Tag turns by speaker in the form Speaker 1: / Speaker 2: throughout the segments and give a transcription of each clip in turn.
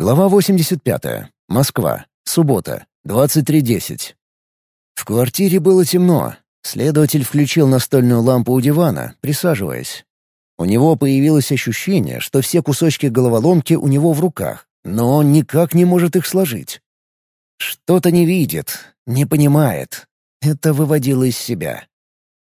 Speaker 1: Глава 85. Москва. Суббота. 23.10. В квартире было темно. Следователь включил настольную лампу у дивана, присаживаясь. У него появилось ощущение, что все кусочки головоломки у него в руках, но он никак не может их сложить. Что-то не видит, не понимает. Это выводило из себя.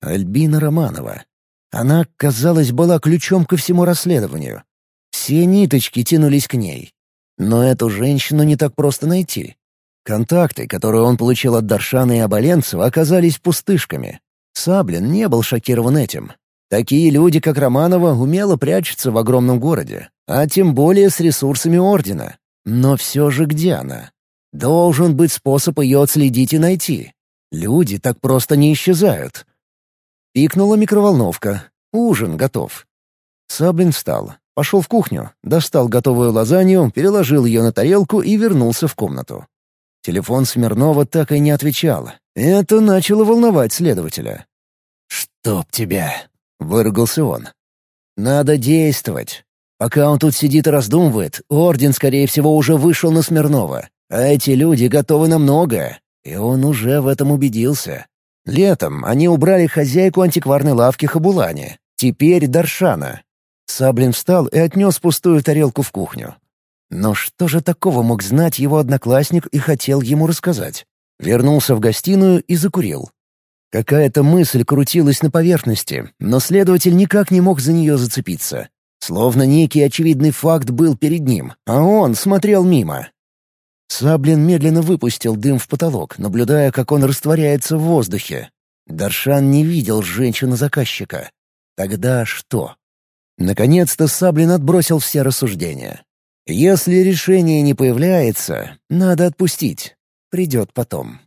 Speaker 1: Альбина Романова. Она, казалось, была ключом ко всему расследованию. Все ниточки тянулись к ней. Но эту женщину не так просто найти. Контакты, которые он получил от Даршана и Аболенцева, оказались пустышками. Саблин не был шокирован этим. Такие люди, как Романова, умело прячутся в огромном городе, а тем более с ресурсами Ордена. Но все же где она? Должен быть способ ее отследить и найти. Люди так просто не исчезают. Пикнула микроволновка. Ужин готов. Саблин встал, пошел в кухню, достал готовую лазанью, переложил ее на тарелку и вернулся в комнату. Телефон Смирнова так и не отвечал. Это начало волновать следователя. «Чтоб тебя!» — выругался он. «Надо действовать. Пока он тут сидит и раздумывает, Орден, скорее всего, уже вышел на Смирнова. А эти люди готовы на многое, и он уже в этом убедился. Летом они убрали хозяйку антикварной лавки Хабулани, теперь Даршана. Саблин встал и отнес пустую тарелку в кухню. Но что же такого мог знать его одноклассник и хотел ему рассказать? Вернулся в гостиную и закурил. Какая-то мысль крутилась на поверхности, но следователь никак не мог за нее зацепиться. Словно некий очевидный факт был перед ним, а он смотрел мимо. Саблин медленно выпустил дым в потолок, наблюдая, как он растворяется в воздухе. Даршан не видел женщину-заказчика. Тогда что? Наконец-то Саблин отбросил все рассуждения. Если решение не появляется, надо отпустить. Придет потом.